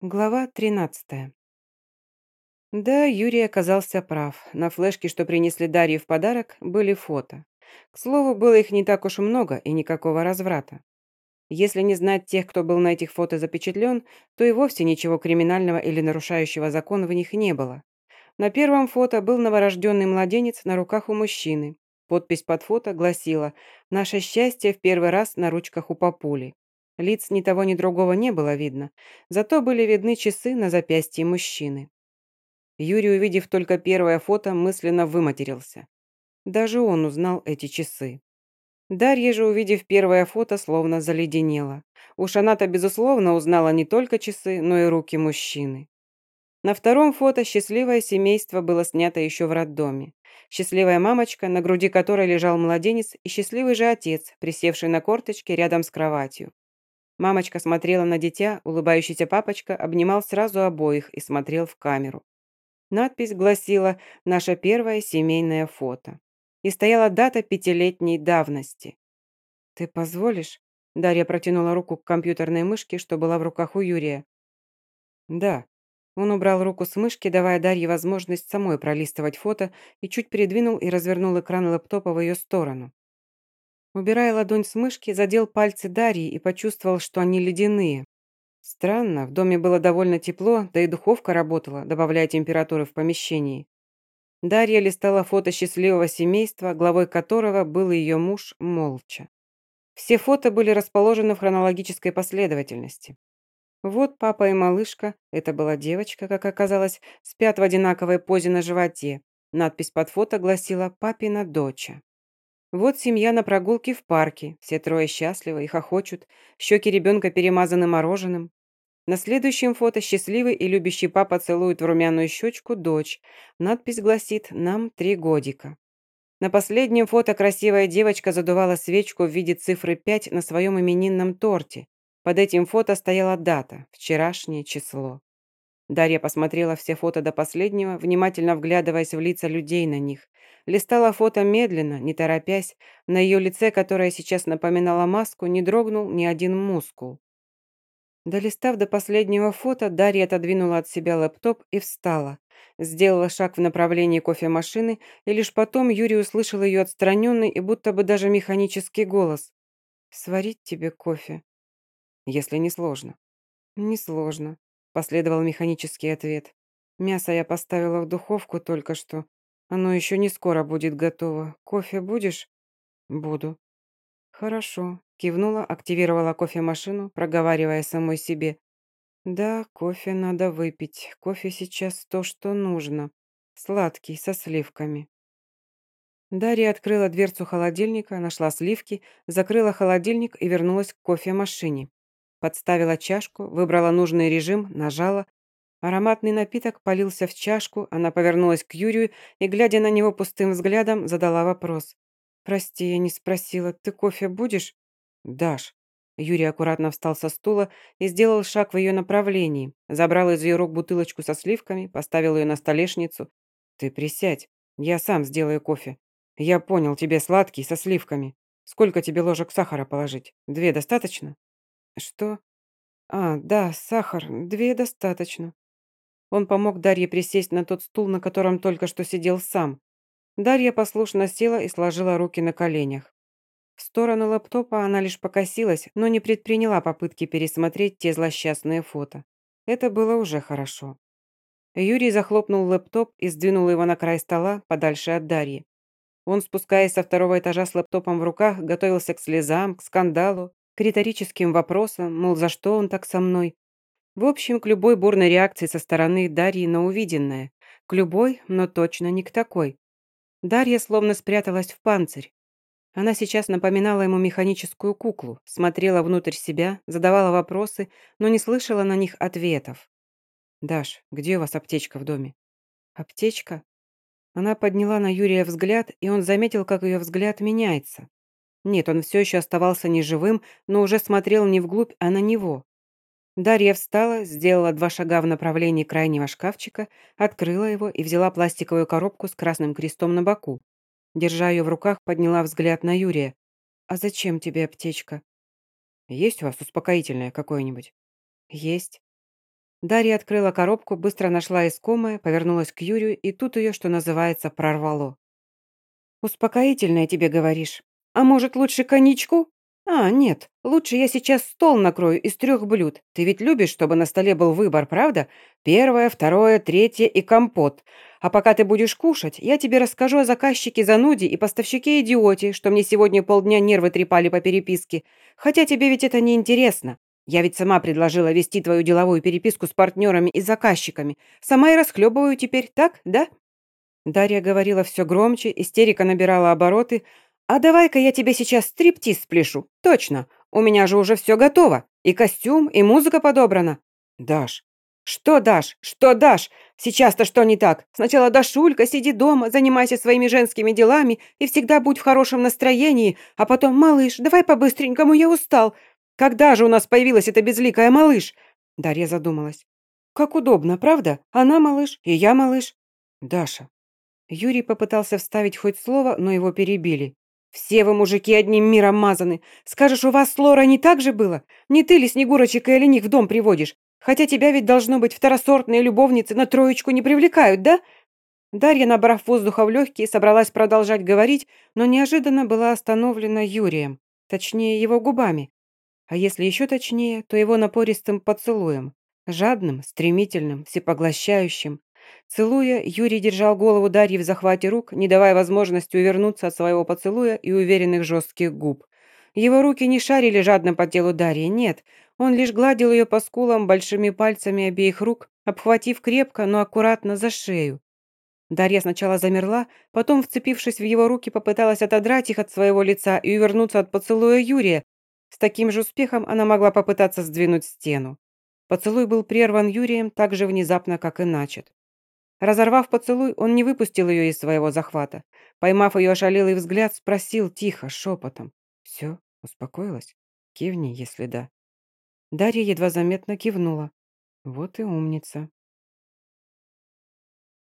Глава 13. Да, Юрий оказался прав. На флешке, что принесли Дарье в подарок, были фото. К слову, было их не так уж и много и никакого разврата. Если не знать тех, кто был на этих фото запечатлен, то и вовсе ничего криминального или нарушающего закон в них не было. На первом фото был новорожденный младенец на руках у мужчины. Подпись под фото гласила «Наше счастье в первый раз на ручках у папули». Лиц ни того, ни другого не было видно, зато были видны часы на запястье мужчины. Юрий, увидев только первое фото, мысленно выматерился. Даже он узнал эти часы. Дарья же, увидев первое фото, словно заледенела. Уж она-то, безусловно, узнала не только часы, но и руки мужчины. На втором фото счастливое семейство было снято еще в роддоме. Счастливая мамочка, на груди которой лежал младенец, и счастливый же отец, присевший на корточке рядом с кроватью. Мамочка смотрела на дитя, улыбающийся папочка обнимал сразу обоих и смотрел в камеру. Надпись гласила «Наше первое семейное фото». И стояла дата пятилетней давности. «Ты позволишь?» Дарья протянула руку к компьютерной мышке, что была в руках у Юрия. «Да». Он убрал руку с мышки, давая Дарье возможность самой пролистывать фото, и чуть передвинул и развернул экран лэптопа в ее сторону. Убирая ладонь с мышки, задел пальцы Дарьи и почувствовал, что они ледяные. Странно, в доме было довольно тепло, да и духовка работала, добавляя температуры в помещении. Дарья листала фото счастливого семейства, главой которого был ее муж, молча. Все фото были расположены в хронологической последовательности. Вот папа и малышка, это была девочка, как оказалось, спят в одинаковой позе на животе. Надпись под фото гласила «Папина доча». Вот семья на прогулке в парке. Все трое счастливы и хохочут. Щеки ребенка перемазаны мороженым. На следующем фото счастливый и любящий папа целует в румяную щечку дочь. Надпись гласит «Нам три годика». На последнем фото красивая девочка задувала свечку в виде цифры 5 на своем именинном торте. Под этим фото стояла дата, вчерашнее число. Дарья посмотрела все фото до последнего, внимательно вглядываясь в лица людей на них. Листала фото медленно, не торопясь. На ее лице, которое сейчас напоминало маску, не дрогнул ни один мускул. Долистав до последнего фото, Дарья отодвинула от себя лэптоп и встала. Сделала шаг в направлении кофемашины, и лишь потом Юрий услышал ее отстраненный и будто бы даже механический голос. «Сварить тебе кофе?» «Если не сложно». «Не сложно», — последовал механический ответ. «Мясо я поставила в духовку только что. Оно еще не скоро будет готово. Кофе будешь? Буду. Хорошо. Кивнула, активировала кофемашину, проговаривая самой себе. Да, кофе надо выпить. Кофе сейчас то, что нужно. Сладкий, со сливками. Дарья открыла дверцу холодильника, нашла сливки, закрыла холодильник и вернулась к кофемашине. Подставила чашку, выбрала нужный режим, нажала, Ароматный напиток полился в чашку, она повернулась к Юрию и, глядя на него пустым взглядом, задала вопрос. «Прости, я не спросила, ты кофе будешь?» «Дашь». Юрий аккуратно встал со стула и сделал шаг в ее направлении, забрал из ее рук бутылочку со сливками, поставил ее на столешницу. «Ты присядь, я сам сделаю кофе. Я понял, тебе сладкий, со сливками. Сколько тебе ложек сахара положить? Две достаточно?» «Что?» «А, да, сахар, две достаточно». Он помог Дарье присесть на тот стул, на котором только что сидел сам. Дарья послушно села и сложила руки на коленях. В сторону лаптопа она лишь покосилась, но не предприняла попытки пересмотреть те злосчастные фото. Это было уже хорошо. Юрий захлопнул лэптоп и сдвинул его на край стола, подальше от Дарьи. Он, спускаясь со второго этажа с лэптопом в руках, готовился к слезам, к скандалу, к риторическим вопросам, мол, за что он так со мной, в общем, к любой бурной реакции со стороны Дарьи на увиденное. К любой, но точно не к такой. Дарья словно спряталась в панцирь. Она сейчас напоминала ему механическую куклу, смотрела внутрь себя, задавала вопросы, но не слышала на них ответов. «Даш, где у вас аптечка в доме?» «Аптечка?» Она подняла на Юрия взгляд, и он заметил, как ее взгляд меняется. Нет, он все еще оставался неживым, но уже смотрел не вглубь, а на него. Дарья встала, сделала два шага в направлении крайнего шкафчика, открыла его и взяла пластиковую коробку с красным крестом на боку. Держа ее в руках, подняла взгляд на Юрия. «А зачем тебе аптечка?» «Есть у вас успокоительное какое-нибудь?» «Есть». Дарья открыла коробку, быстро нашла искомое, повернулась к Юрию, и тут ее, что называется, прорвало. «Успокоительное тебе говоришь. А может, лучше коньячку?» «А, нет, лучше я сейчас стол накрою из трех блюд. Ты ведь любишь, чтобы на столе был выбор, правда? Первое, второе, третье и компот. А пока ты будешь кушать, я тебе расскажу о заказчике зануде и поставщике идиоте, что мне сегодня полдня нервы трепали по переписке. Хотя тебе ведь это не интересно. Я ведь сама предложила вести твою деловую переписку с партнерами и заказчиками. Сама и расхлебываю теперь, так, да?» Дарья говорила все громче, истерика набирала обороты, «А давай-ка я тебе сейчас стриптиз спляшу. Точно, у меня же уже все готово. И костюм, и музыка подобрана». «Даш». «Что, Даш? Что, Даш? Сейчас-то что не так? Сначала Дашулька, сиди дома, занимайся своими женскими делами и всегда будь в хорошем настроении, а потом, малыш, давай по-быстренькому, я устал. Когда же у нас появилась эта безликая малыш?» Дарья задумалась. «Как удобно, правда? Она малыш, и я малыш». «Даша». Юрий попытался вставить хоть слово, но его перебили. «Все вы, мужики, одним миром мазаны. Скажешь, у вас с Лорой не так же было? Не ты ли Снегурочек и Олених в дом приводишь? Хотя тебя ведь должно быть второсортные любовницы на троечку не привлекают, да?» Дарья, набрав воздуха в легкие, собралась продолжать говорить, но неожиданно была остановлена Юрием, точнее, его губами. А если еще точнее, то его напористым поцелуем. Жадным, стремительным, всепоглощающим. Целуя, Юрий держал голову Дарьи в захвате рук, не давая возможности увернуться от своего поцелуя и уверенных жестких губ. Его руки не шарили жадно по телу Дарьи, нет. Он лишь гладил ее по скулам большими пальцами обеих рук, обхватив крепко, но аккуратно за шею. Дарья сначала замерла, потом, вцепившись в его руки, попыталась отодрать их от своего лица и увернуться от поцелуя Юрия. С таким же успехом она могла попытаться сдвинуть стену. Поцелуй был прерван Юрием так же внезапно, как и начат. Разорвав поцелуй, он не выпустил ее из своего захвата. Поймав ее ошалелый взгляд, спросил тихо, шепотом. «Все, успокоилась? Кивни, если да». Дарья едва заметно кивнула. «Вот и умница».